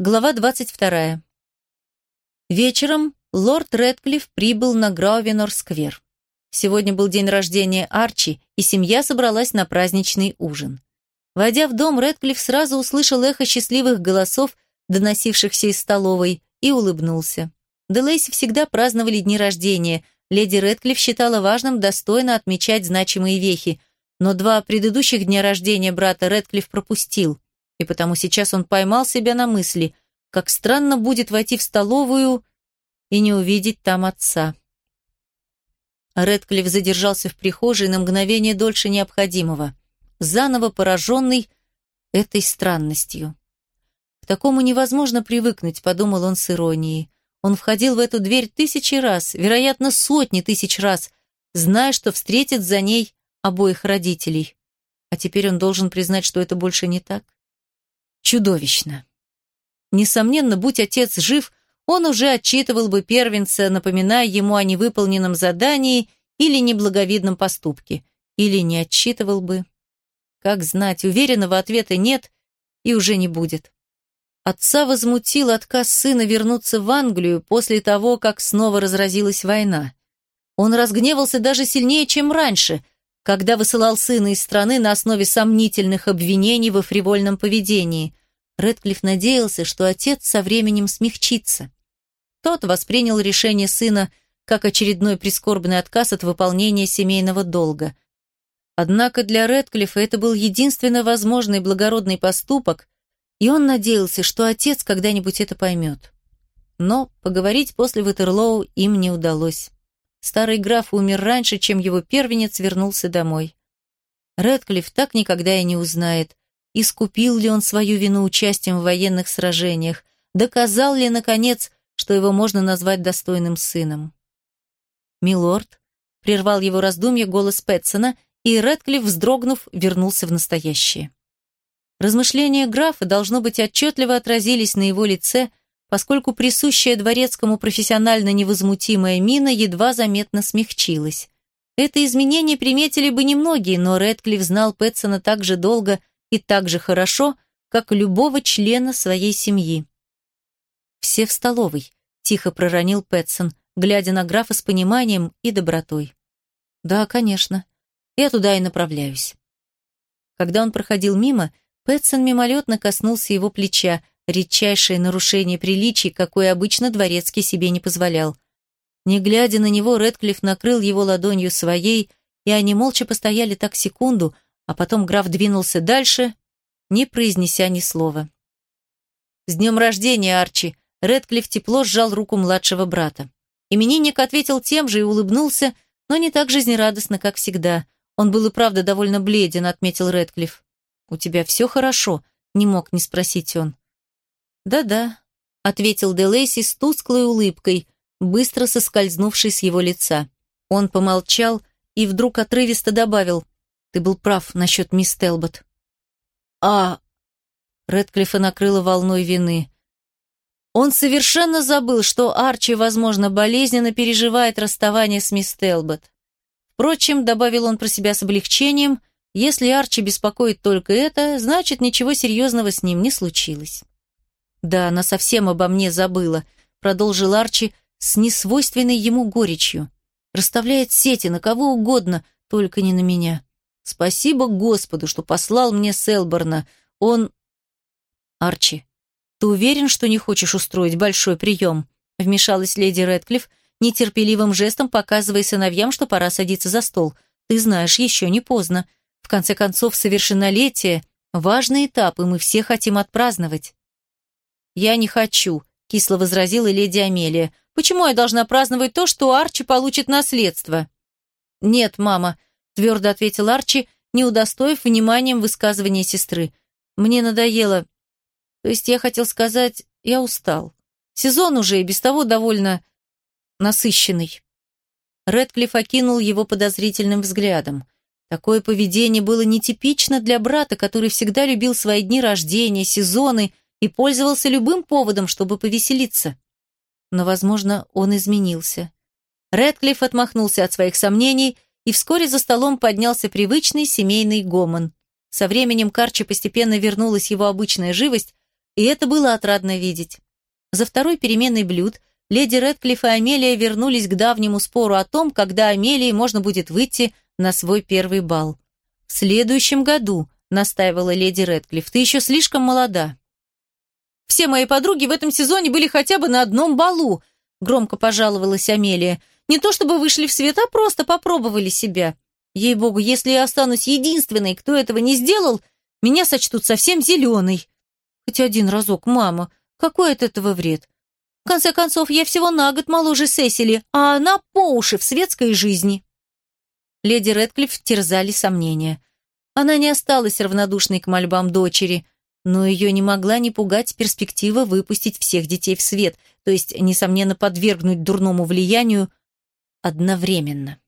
Глава 22. Вечером лорд Редклифф прибыл на Граувенор-сквер. Сегодня был день рождения Арчи, и семья собралась на праздничный ужин. Войдя в дом, Редклифф сразу услышал эхо счастливых голосов, доносившихся из столовой, и улыбнулся. Делейси всегда праздновали дни рождения. Леди Редклифф считала важным достойно отмечать значимые вехи, но два предыдущих дня рождения брата Редклифф пропустил, и потому сейчас он поймал себя на мысли, как странно будет войти в столовую и не увидеть там отца. Редклифф задержался в прихожей на мгновение дольше необходимого, заново пораженный этой странностью. К такому невозможно привыкнуть, подумал он с иронией. Он входил в эту дверь тысячи раз, вероятно, сотни тысяч раз, зная, что встретит за ней обоих родителей. А теперь он должен признать, что это больше не так. Чудовищно. Несомненно, будь отец жив, он уже отчитывал бы первенца, напоминая ему о невыполненном задании или неблаговидном поступке. Или не отчитывал бы. Как знать, уверенного ответа нет и уже не будет. Отца возмутил отказ сына вернуться в Англию после того, как снова разразилась война. Он разгневался даже сильнее, чем раньше – когда высылал сына из страны на основе сомнительных обвинений во фривольном поведении. Редклифф надеялся, что отец со временем смягчится. Тот воспринял решение сына как очередной прискорбный отказ от выполнения семейного долга. Однако для Редклиффа это был единственно возможный благородный поступок, и он надеялся, что отец когда-нибудь это поймет. Но поговорить после Ватерлоу им не удалось. Старый граф умер раньше, чем его первенец вернулся домой. Рэдклифф так никогда и не узнает, искупил ли он свою вину участием в военных сражениях, доказал ли, наконец, что его можно назвать достойным сыном. «Милорд», — прервал его раздумье голос Пэтсона, и Рэдклифф, вздрогнув, вернулся в настоящее. Размышления графа, должно быть, отчетливо отразились на его лице, поскольку присущая дворецкому профессионально невозмутимая мина едва заметно смягчилась. Это изменение приметили бы немногие, но Рэдклифф знал Пэтсона так же долго и так же хорошо, как любого члена своей семьи. «Все в столовой», — тихо проронил Пэтсон, глядя на графа с пониманием и добротой. «Да, конечно. Я туда и направляюсь». Когда он проходил мимо, Пэтсон мимолетно коснулся его плеча, Редчайшее нарушение приличий, какое обычно дворецкий себе не позволял. Не глядя на него, Редклифф накрыл его ладонью своей, и они молча постояли так секунду, а потом граф двинулся дальше, не произнеся ни слова. «С днем рождения, Арчи!» Редклифф тепло сжал руку младшего брата. Именинник ответил тем же и улыбнулся, но не так жизнерадостно, как всегда. Он был и правда довольно бледен, отметил Редклифф. «У тебя все хорошо?» — не мог не спросить он. «Да-да», — ответил Делейси с тусклой улыбкой, быстро соскользнувшей с его лица. Он помолчал и вдруг отрывисто добавил, «Ты был прав насчет мисс Телбот». «А...» Редклиффа накрыла волной вины. Он совершенно забыл, что Арчи, возможно, болезненно переживает расставание с мисс Телбот. Впрочем, добавил он про себя с облегчением, если Арчи беспокоит только это, значит, ничего серьезного с ним не случилось. «Да, она совсем обо мне забыла», — продолжил Арчи с несвойственной ему горечью. «Расставляет сети на кого угодно, только не на меня. Спасибо Господу, что послал мне Селборна. Он...» «Арчи, ты уверен, что не хочешь устроить большой прием?» — вмешалась леди Рэдклифф, нетерпеливым жестом показывая сыновьям, что пора садиться за стол. «Ты знаешь, еще не поздно. В конце концов, совершеннолетие — важный этап, и мы все хотим отпраздновать». «Я не хочу», — кисло возразила леди Амелия. «Почему я должна праздновать то, что Арчи получит наследство?» «Нет, мама», — твердо ответил Арчи, не удостоив вниманием высказывания сестры. «Мне надоело. То есть я хотел сказать, я устал. Сезон уже и без того довольно насыщенный». Редклифф окинул его подозрительным взглядом. Такое поведение было нетипично для брата, который всегда любил свои дни рождения, сезоны и пользовался любым поводом, чтобы повеселиться. Но, возможно, он изменился. Рэдклифф отмахнулся от своих сомнений, и вскоре за столом поднялся привычный семейный гомон. Со временем Карчи постепенно вернулась его обычная живость, и это было отрадно видеть. За второй переменной блюд леди Рэдклифф и Амелия вернулись к давнему спору о том, когда Амелии можно будет выйти на свой первый бал. «В следующем году», — настаивала леди Рэдклифф, — «ты еще слишком молода». «Все мои подруги в этом сезоне были хотя бы на одном балу», — громко пожаловалась Амелия. «Не то чтобы вышли в свет, а просто попробовали себя. Ей-богу, если я останусь единственной, кто этого не сделал, меня сочтут совсем зеленой. Хоть один разок, мама, какой от этого вред? В конце концов, я всего на год моложе Сесили, а она по уши в светской жизни». Леди Рэдклифф терзали сомнения. Она не осталась равнодушной к мольбам дочери, но ее не могла не пугать перспектива выпустить всех детей в свет, то есть, несомненно, подвергнуть дурному влиянию одновременно.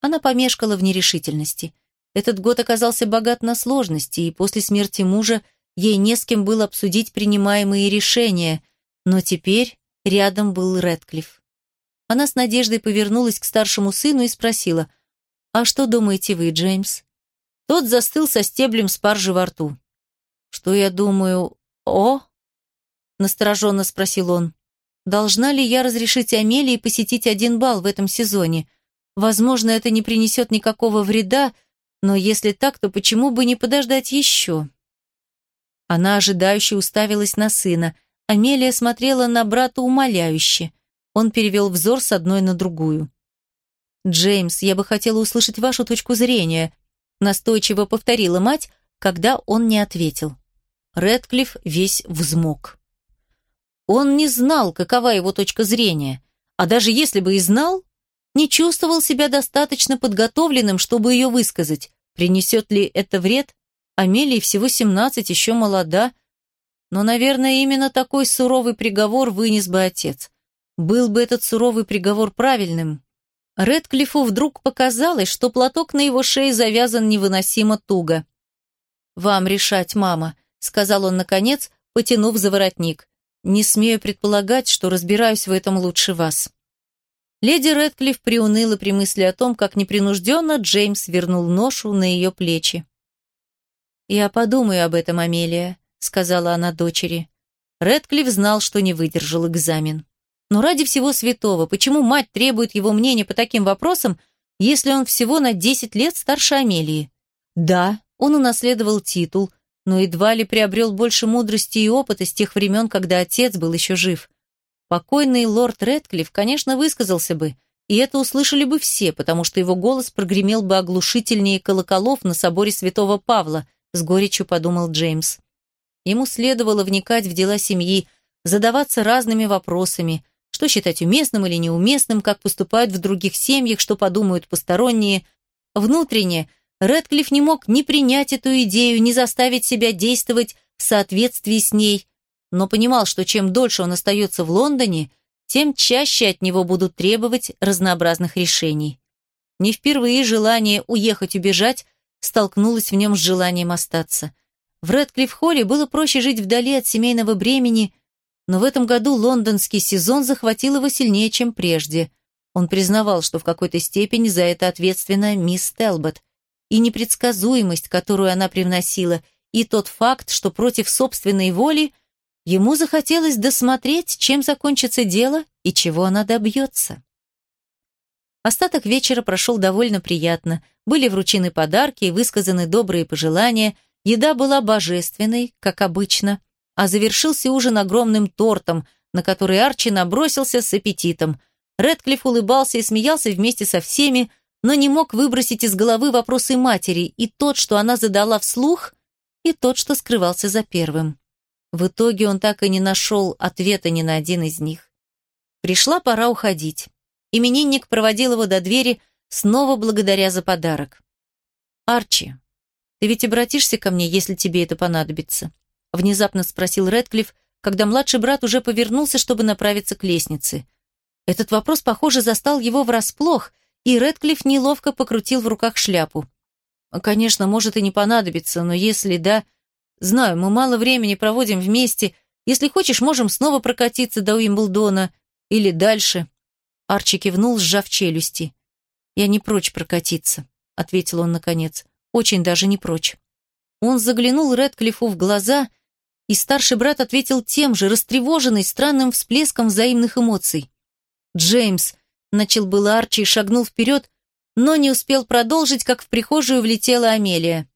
Она помешкала в нерешительности. Этот год оказался богат на сложности, и после смерти мужа ей не с кем было обсудить принимаемые решения, но теперь рядом был Рэдклифф. Она с надеждой повернулась к старшему сыну и спросила, «А что думаете вы, Джеймс?» Тот застыл со стеблем спаржи во рту. «Что я думаю о?» настороженно спросил он. «Должна ли я разрешить Амелии посетить один бал в этом сезоне? Возможно, это не принесет никакого вреда, но если так, то почему бы не подождать еще?» Она ожидающе уставилась на сына. Амелия смотрела на брата умоляюще. Он перевел взор с одной на другую. «Джеймс, я бы хотела услышать вашу точку зрения», настойчиво повторила мать, когда он не ответил. Рэдклифф весь взмок. Он не знал, какова его точка зрения, а даже если бы и знал, не чувствовал себя достаточно подготовленным, чтобы ее высказать. Принесет ли это вред? Амелии всего семнадцать, еще молода. Но, наверное, именно такой суровый приговор вынес бы отец. Был бы этот суровый приговор правильным. Редклифу вдруг показалось, что платок на его шее завязан невыносимо туго. «Вам решать, мама», — сказал он наконец, потянув за воротник. «Не смею предполагать, что разбираюсь в этом лучше вас». Леди Редклифф приуныла при мысли о том, как непринужденно Джеймс вернул ношу на ее плечи. «Я подумаю об этом, Амелия», — сказала она дочери. Редклифф знал, что не выдержал экзамен. Но ради всего святого, почему мать требует его мнения по таким вопросам, если он всего на 10 лет старше Амелии? Да, он унаследовал титул, но едва ли приобрел больше мудрости и опыта с тех времен, когда отец был еще жив. Покойный лорд Редклифф, конечно, высказался бы, и это услышали бы все, потому что его голос прогремел бы оглушительнее колоколов на соборе святого Павла, с горечью подумал Джеймс. Ему следовало вникать в дела семьи, задаваться разными вопросами, что считать уместным или неуместным, как поступают в других семьях, что подумают посторонние. Внутренне Рэдклифф не мог ни принять эту идею, ни заставить себя действовать в соответствии с ней, но понимал, что чем дольше он остается в Лондоне, тем чаще от него будут требовать разнообразных решений. Не впервые желание уехать-убежать столкнулось в нем с желанием остаться. В Рэдклифф-холле было проще жить вдали от семейного бремени, но в этом году лондонский сезон захватил его сильнее, чем прежде. Он признавал, что в какой-то степени за это ответственна мисс Телбот. И непредсказуемость, которую она привносила, и тот факт, что против собственной воли ему захотелось досмотреть, чем закончится дело и чего она добьется. Остаток вечера прошел довольно приятно. Были вручены подарки и высказаны добрые пожелания. Еда была божественной, как обычно а завершился ужин огромным тортом, на который Арчи набросился с аппетитом. Редклифф улыбался и смеялся вместе со всеми, но не мог выбросить из головы вопросы матери, и тот, что она задала вслух, и тот, что скрывался за первым. В итоге он так и не нашел ответа ни на один из них. Пришла пора уходить. Именинник проводил его до двери, снова благодаря за подарок. «Арчи, ты ведь обратишься ко мне, если тебе это понадобится?» внезапно спросил Рэдклифф, когда младший брат уже повернулся, чтобы направиться к лестнице. Этот вопрос, похоже, застал его врасплох, и Рэдклифф неловко покрутил в руках шляпу. «Конечно, может и не понадобиться, но если да... Знаю, мы мало времени проводим вместе. Если хочешь, можем снова прокатиться до Уимблдона. Или дальше». Арчи кивнул, сжав челюсти. «Я не прочь прокатиться», — ответил он наконец. «Очень даже не прочь». Он заглянул Рэдклиффу в глаза и старший брат ответил тем же, растревоженный странным всплеском взаимных эмоций. «Джеймс», — начал было Арчи и шагнул вперед, но не успел продолжить, как в прихожую влетела Амелия.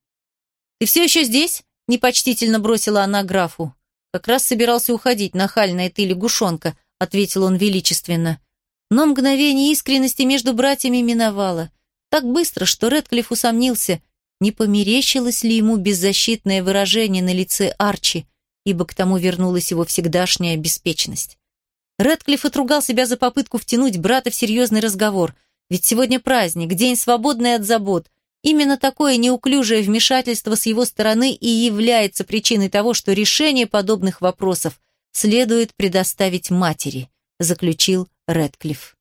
«Ты все еще здесь?» — непочтительно бросила она графу. «Как раз собирался уходить, нахальная ты лягушонка», — ответил он величественно. Но мгновение искренности между братьями миновало. Так быстро, что Редклифф усомнился, не померещилось ли ему беззащитное выражение на лице Арчи, ибо к тому вернулась его всегдашняя беспечность. Редклифф отругал себя за попытку втянуть брата в серьезный разговор, ведь сегодня праздник, день свободный от забот. Именно такое неуклюжее вмешательство с его стороны и является причиной того, что решение подобных вопросов следует предоставить матери, заключил Редклифф.